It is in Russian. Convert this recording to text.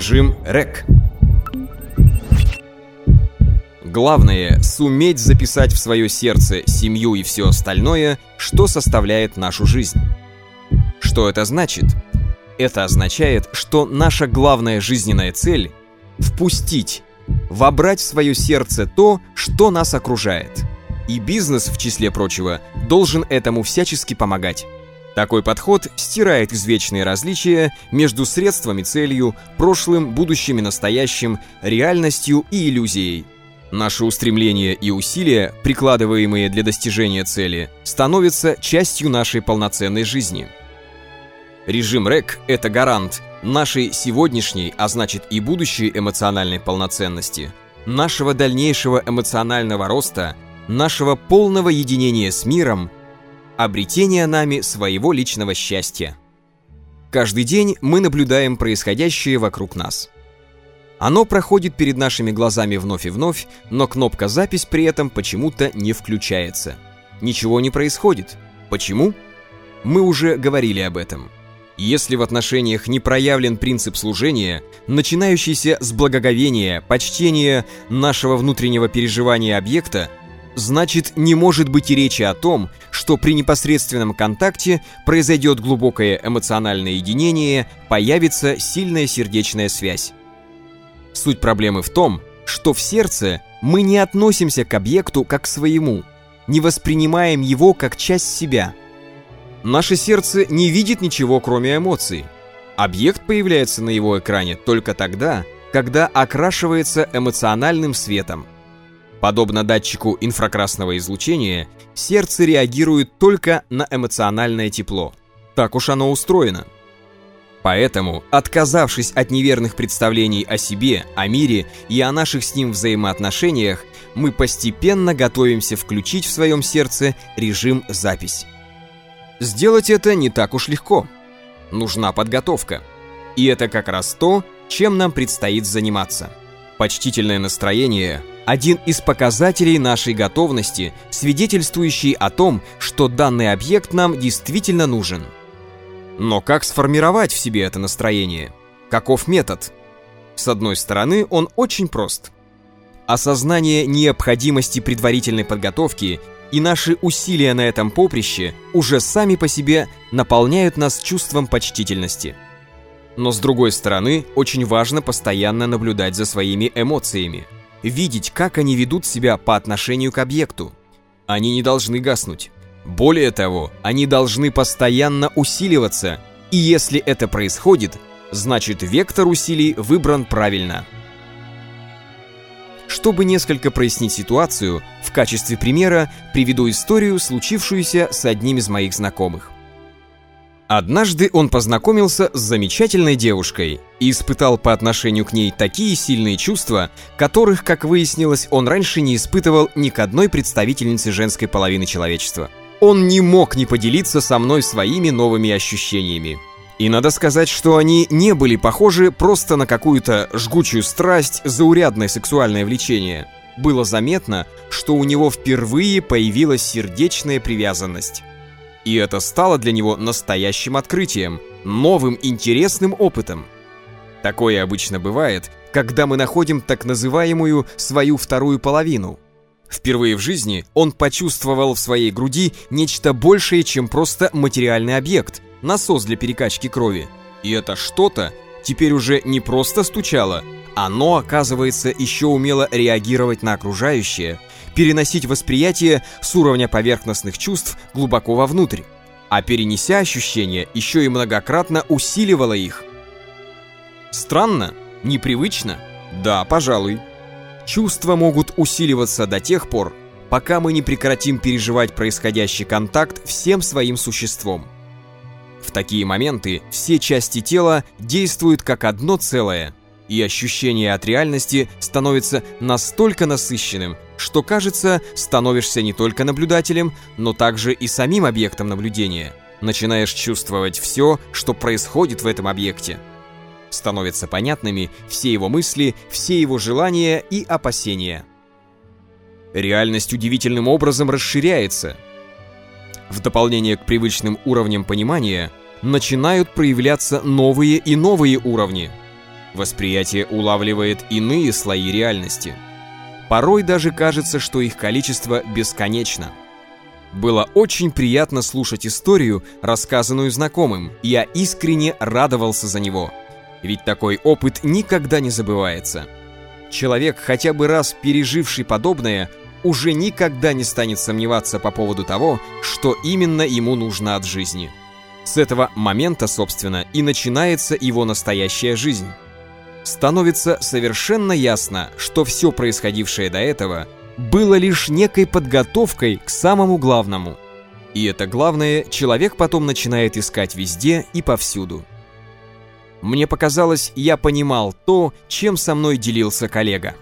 Режим РЭК. Главное – суметь записать в свое сердце семью и все остальное, что составляет нашу жизнь. Что это значит? Это означает, что наша главная жизненная цель – впустить, вобрать в свое сердце то, что нас окружает. И бизнес, в числе прочего, должен этому всячески помогать. Такой подход стирает извечные различия между средствами целью, прошлым, будущим и настоящим, реальностью и иллюзией. Наши устремления и усилия, прикладываемые для достижения цели, становятся частью нашей полноценной жизни. Режим РЭК – это гарант нашей сегодняшней, а значит и будущей эмоциональной полноценности, нашего дальнейшего эмоционального роста, нашего полного единения с миром – обретения нами своего личного счастья. Каждый день мы наблюдаем происходящее вокруг нас. Оно проходит перед нашими глазами вновь и вновь, но кнопка «Запись» при этом почему-то не включается. Ничего не происходит. Почему? Мы уже говорили об этом. Если в отношениях не проявлен принцип служения, начинающийся с благоговения, почтения нашего внутреннего переживания объекта, значит не может быть и речи о том, что при непосредственном контакте произойдет глубокое эмоциональное единение, появится сильная сердечная связь. Суть проблемы в том, что в сердце мы не относимся к объекту как к своему, не воспринимаем его как часть себя. Наше сердце не видит ничего, кроме эмоций. Объект появляется на его экране только тогда, когда окрашивается эмоциональным светом. Подобно датчику инфракрасного излучения, сердце реагирует только на эмоциональное тепло. Так уж оно устроено. Поэтому, отказавшись от неверных представлений о себе, о мире и о наших с ним взаимоотношениях, мы постепенно готовимся включить в своем сердце режим запись. Сделать это не так уж легко. Нужна подготовка. И это как раз то, чем нам предстоит заниматься. Почтительное настроение один из показателей нашей готовности, свидетельствующий о том, что данный объект нам действительно нужен. Но как сформировать в себе это настроение? Каков метод? С одной стороны, он очень прост. Осознание необходимости предварительной подготовки и наши усилия на этом поприще уже сами по себе наполняют нас чувством почтительности. Но с другой стороны, очень важно постоянно наблюдать за своими эмоциями – видеть, как они ведут себя по отношению к объекту. Они не должны гаснуть. Более того, они должны постоянно усиливаться, и если это происходит, значит вектор усилий выбран правильно. Чтобы несколько прояснить ситуацию, в качестве примера приведу историю, случившуюся с одним из моих знакомых. Однажды он познакомился с замечательной девушкой и испытал по отношению к ней такие сильные чувства, которых, как выяснилось, он раньше не испытывал ни к одной представительнице женской половины человечества. Он не мог не поделиться со мной своими новыми ощущениями. И надо сказать, что они не были похожи просто на какую-то жгучую страсть, заурядное сексуальное влечение. Было заметно, что у него впервые появилась сердечная привязанность. И это стало для него настоящим открытием, новым интересным опытом. Такое обычно бывает, когда мы находим так называемую свою вторую половину. Впервые в жизни он почувствовал в своей груди нечто большее, чем просто материальный объект, насос для перекачки крови. И это что-то теперь уже не просто стучало, оно, оказывается, еще умело реагировать на окружающее, переносить восприятие с уровня поверхностных чувств глубоко вовнутрь, а перенеся ощущения, еще и многократно усиливало их. Странно? Непривычно? Да, пожалуй. Чувства могут усиливаться до тех пор, пока мы не прекратим переживать происходящий контакт всем своим существом. В такие моменты все части тела действуют как одно целое – и ощущение от реальности становится настолько насыщенным, что, кажется, становишься не только наблюдателем, но также и самим объектом наблюдения. Начинаешь чувствовать все, что происходит в этом объекте. Становятся понятными все его мысли, все его желания и опасения. Реальность удивительным образом расширяется. В дополнение к привычным уровням понимания начинают проявляться новые и новые уровни – Восприятие улавливает иные слои реальности. Порой даже кажется, что их количество бесконечно. Было очень приятно слушать историю, рассказанную знакомым, и я искренне радовался за него. Ведь такой опыт никогда не забывается. Человек, хотя бы раз переживший подобное, уже никогда не станет сомневаться по поводу того, что именно ему нужно от жизни. С этого момента, собственно, и начинается его настоящая жизнь. Становится совершенно ясно, что все происходившее до этого было лишь некой подготовкой к самому главному. И это главное человек потом начинает искать везде и повсюду. Мне показалось, я понимал то, чем со мной делился коллега.